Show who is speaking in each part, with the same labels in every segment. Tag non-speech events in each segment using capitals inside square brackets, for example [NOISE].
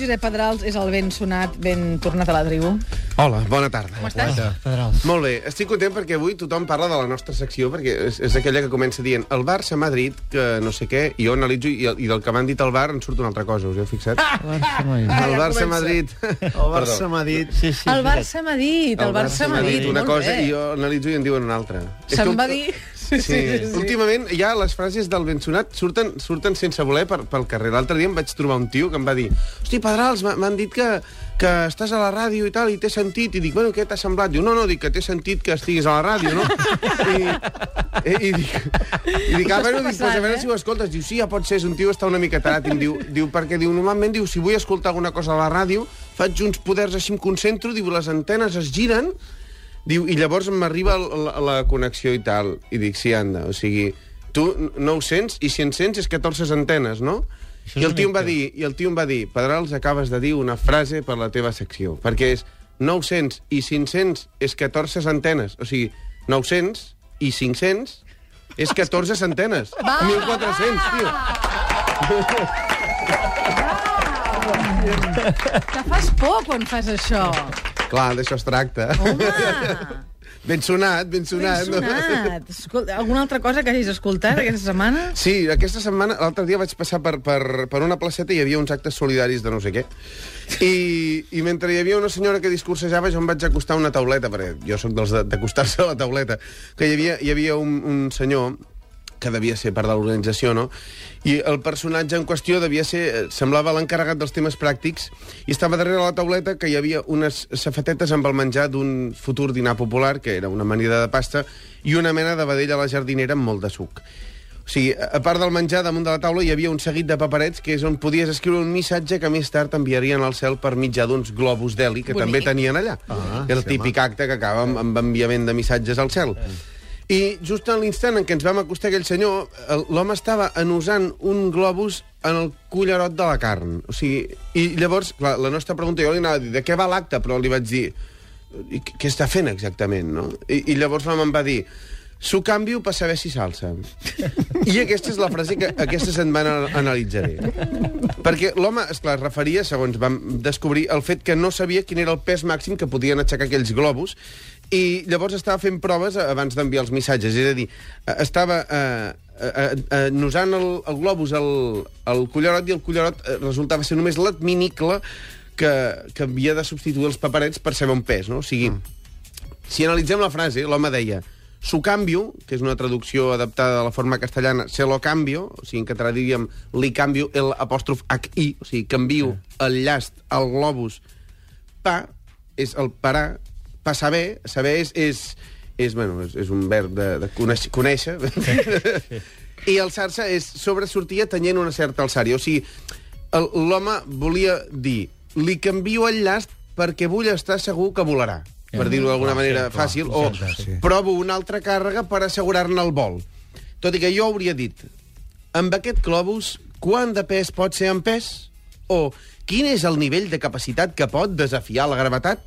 Speaker 1: Josep Pedrals és el ben sonat, ben tornat a la tribu.
Speaker 2: Hola, bona tarda.
Speaker 1: Com estàs?
Speaker 3: Pedrals.
Speaker 2: Molt bé, estic content perquè avui tothom parla de la nostra secció, perquè és, és aquella que comença dient el Barça-Madrid, que no sé què, i jo analitzo, i, i del que m'han dit al bar en surt una altra cosa, us heu fixat?
Speaker 3: Barça-Madrid.
Speaker 2: El
Speaker 1: ja
Speaker 2: Barça-Madrid...
Speaker 4: El Barça m'ha dit...
Speaker 3: Sí, sí,
Speaker 1: El Barça m'ha dit, el Barça m'ha dit.
Speaker 2: una
Speaker 1: molt
Speaker 2: cosa i jo analitzo i en diuen una altra.
Speaker 1: Se'm va dir...
Speaker 2: Sí, sí, sí. Últimament ja les frases del Bensonat surten, surten sense voler per, pel carrer. L'altre dia em vaig trobar un tio que em va dir hosti, Pedrals, m'ha- m'han dit que, que estàs a la ràdio i tal, i t'he sentit. I dic, bueno, què t'ha semblat? Diu, no, no, dic que t'he sentit que estiguis a la ràdio, no? [LAUGHS] I, i, i dic, i dic, ah, bueno, dic, pues, a veure
Speaker 1: eh?
Speaker 2: si ho escoltes. Diu, sí, ja pot ser, és un tio està una mica tarat. I em diu, diu, perquè diu, normalment, diu, si vull escoltar alguna cosa a la ràdio, faig uns poders així, em concentro, diu, les antenes es giren, Diu, i llavors m'arriba la, la connexió i tal. I dic, sí, anda, o sigui, tu no ho sents, i si en sents és que torces antenes, no?
Speaker 3: Això
Speaker 2: I el tio em va dir, i el tio em va dir, Pedrals, acabes de dir una frase per la teva secció, perquè és 900 i 500 és 14 antenes, o sigui, 900 i 500 és 14 centenes. 1.400, tio.
Speaker 1: Que fas por quan fas això.
Speaker 2: Clar, d'això es tracta.
Speaker 1: Home,
Speaker 2: Ben sonat, ben
Speaker 1: ben
Speaker 2: sonat. no?
Speaker 1: sonat. Escolta, alguna altra cosa que hagis escoltat aquesta setmana?
Speaker 2: Sí, aquesta setmana, l'altre dia vaig passar per, per, per una placeta i hi havia uns actes solidaris de no sé què. I, I mentre hi havia una senyora que discursejava, jo em vaig acostar a una tauleta, perquè jo sóc dels de- d'acostar-se a la tauleta, que hi havia, hi havia un, un senyor que devia ser part de l'organització, no? I el personatge en qüestió devia ser, eh, semblava l'encarregat dels temes pràctics, i estava darrere la tauleta que hi havia unes safatetes amb el menjar d'un futur dinar popular, que era una amanida de pasta, i una mena de vedella a la jardinera amb molt de suc. O sigui, a part del menjar, damunt de la taula hi havia un seguit de paperets que és on podies escriure un missatge que més tard t'enviarien al cel per mitjà d'uns globus d'heli que
Speaker 1: Bonic.
Speaker 2: també tenien allà.
Speaker 4: Ah,
Speaker 2: el
Speaker 4: sí,
Speaker 2: típic acte que acaba amb, amb enviament de missatges al cel. I just en l'instant en què ens vam acostar aquell senyor, l'home estava enusant un globus en el cullerot de la carn. O sigui, i llavors, clar, la nostra pregunta, jo li anava a dir, de què va l'acte? Però li vaig dir, "I què està fent exactament, no? I, i llavors l'home em va dir, S'ho canvio per saber si s'alça. I aquesta és la frase que aquesta setmana analitzaré. Perquè l'home, esclar, es referia, segons vam descobrir, el fet que no sabia quin era el pes màxim que podien aixecar aquells globus i llavors estava fent proves abans d'enviar els missatges. És a dir, eh, estava eh, eh, eh, nosant el, el globus al, al cullerot i el cullerot eh, resultava ser només l'adminicle que, que havia de substituir els paperets per saber un pes, no? O sigui, si analitzem la frase, l'home deia Su cambio, que és una traducció adaptada a la forma castellana, se lo cambio, o sigui, en català diríem li canvio el apòstrof HI, o sigui, canvio el llast al globus pa, és el parar, pa saber, saber és, és, és, bueno, és, és un verb de, de conèixer, conèixer. [LAUGHS] i alçar-se és sobresortir tenyent una certa alçària. O sigui, l'home volia dir li canvio el llast perquè vull estar segur que volarà per dir-ho d'alguna manera
Speaker 3: sí,
Speaker 2: fàcil,
Speaker 3: sí,
Speaker 2: o
Speaker 3: sí, sí.
Speaker 2: provo una altra càrrega per assegurar-ne el vol. Tot i que jo hauria dit, amb aquest globus, quant de pes pot ser en pes? O quin és el nivell de capacitat que pot desafiar la gravetat?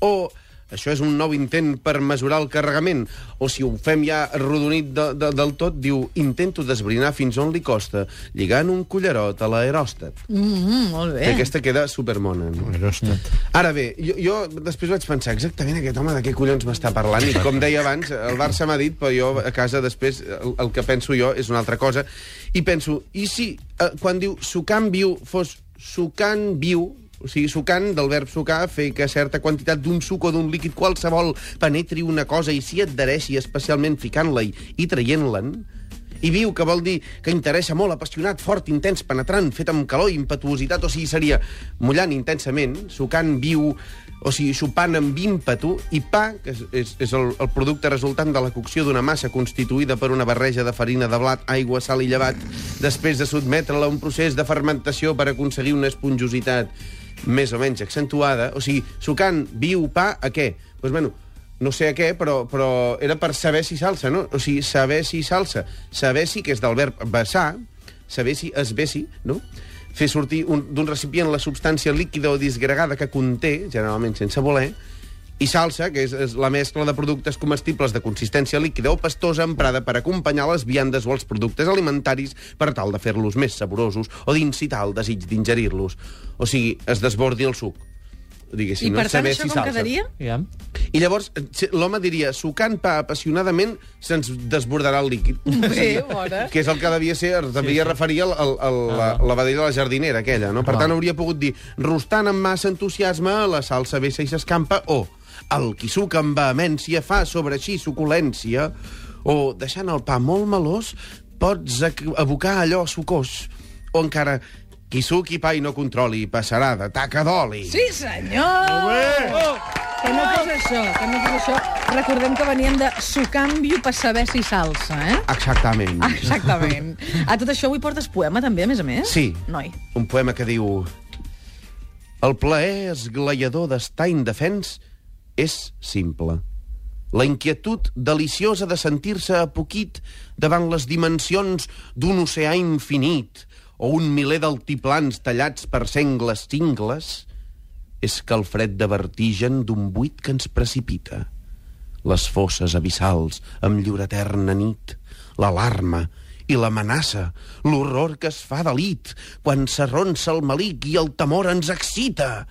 Speaker 2: O això és un nou intent per mesurar el carregament? O si ho fem ja arrodonit de, de, del tot, diu, intento desbrinar fins on li costa, lligant un cullerot a l'aeròstat.
Speaker 1: Mm, mm, molt bé.
Speaker 2: Que aquesta queda supermona. No?
Speaker 3: Aeròstat.
Speaker 2: Ara bé, jo, jo després vaig pensar exactament aquest home de què collons m'està parlant i com deia abans, el Barça m'ha dit, però jo a casa després el, el que penso jo és una altra cosa i penso, i si eh, quan diu sucant viu fos sucant viu, o sigui, sucant del verb sucar, fer que certa quantitat d'un suc o d'un líquid qualsevol penetri una cosa i s'hi adhereixi especialment ficant-la i, traient-la'n, i viu, que vol dir que interessa molt, apassionat, fort, intens, penetrant, fet amb calor i impetuositat, o sigui, seria mullant intensament, sucant viu, o sigui, xupant amb ímpetu, i pa, que és, és el, el producte resultant de la cocció d'una massa constituïda per una barreja de farina de blat, aigua, sal i llevat, després de sotmetre-la a un procés de fermentació per aconseguir una esponjositat més o menys accentuada, o sigui, sucant viu pa a què? Doncs, pues, bueno, no sé a què, però, però era per saber si s'alça, no? O sigui, saber si s'alça. Saber si, que és del verb vessar, saber si es vessi, no? Fer sortir un- d'un recipient la substància líquida o disgregada que conté, generalment sense voler, I salsa, que és, és la mescla de productes comestibles de consistència líquida o pastosa emprada per acompanyar les viandes o els productes alimentaris per tal de fer-los més saborosos o d'incitar el desig d'ingerir-los. O sigui, es desbordi el suc. Diguéssim,
Speaker 1: I
Speaker 2: no?
Speaker 1: per tant,
Speaker 2: Saber
Speaker 1: això
Speaker 2: si
Speaker 1: com
Speaker 2: salsa.
Speaker 1: quedaria?
Speaker 3: Ja.
Speaker 2: I llavors eh, l'home diria, sucant pa apassionadament, se'ns desbordarà el líquid.
Speaker 1: Bé, bona.
Speaker 2: Que és el que devia ser, es devia referir al, al, al, la, la vedella de la jardinera, aquella, no? Per tant, hauria pogut dir, rostant amb massa entusiasme, la salsa vessa i s'escampa, o el qui suca amb vehemència fa sobre així suculència, o deixant el pa molt melós, pots abocar allò sucós, o encara, qui suqui pa i no controli passarà de taca d'oli.
Speaker 1: Sí, senyor! Molt bé! Oh, que no fos això, que no fos això. Recordem que veníem de Sucambio per saber si salsa, eh?
Speaker 2: Exactament.
Speaker 1: Exactament. A tot això avui portes poema, també, a més a més?
Speaker 2: Sí.
Speaker 1: Noi.
Speaker 2: Un poema que diu... El plaer esglaiador d'estar indefens és simple. La inquietud deliciosa de sentir-se apoquit davant les dimensions d'un oceà infinit o un miler d'altiplans tallats per sengles cingles és que el fred de vertigen d'un buit que ens precipita. Les fosses abissals amb llur eterna nit, l'alarma i l'amenaça, l'horror que es fa delit quan s'arronsa el malic i el temor ens excita.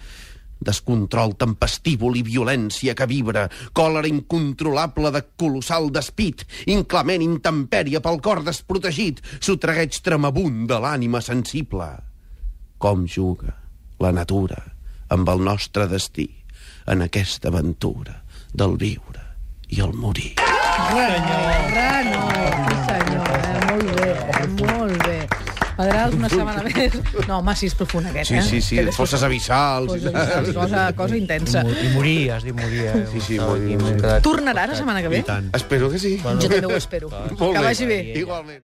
Speaker 2: Descontrol tempestívol i violència que vibra, còlera incontrolable de colossal despit, inclement intempèrie pel cor desprotegit, sotregueig tremabund de l'ànima sensible. Com juga la natura amb el nostre destí en aquesta aventura del viure i el morir.
Speaker 1: Rano, sí senyor, eh? molt bé, molt. Pedrals una setmana més. No, home, sí, és profund aquest,
Speaker 2: Sí,
Speaker 1: eh?
Speaker 2: sí, sí,
Speaker 1: Aquest és
Speaker 2: fosses abissals.
Speaker 1: Abissals, cosa, cosa intensa.
Speaker 3: I morir, has dit morir. Eh?
Speaker 2: Sí, sí, morir,
Speaker 3: quedat-
Speaker 1: Tornaràs la setmana que ve?
Speaker 3: I tant.
Speaker 2: Espero que sí.
Speaker 1: Jo també ho espero.
Speaker 2: Molt
Speaker 1: que
Speaker 2: bé.
Speaker 1: vagi bé.
Speaker 2: Igualment.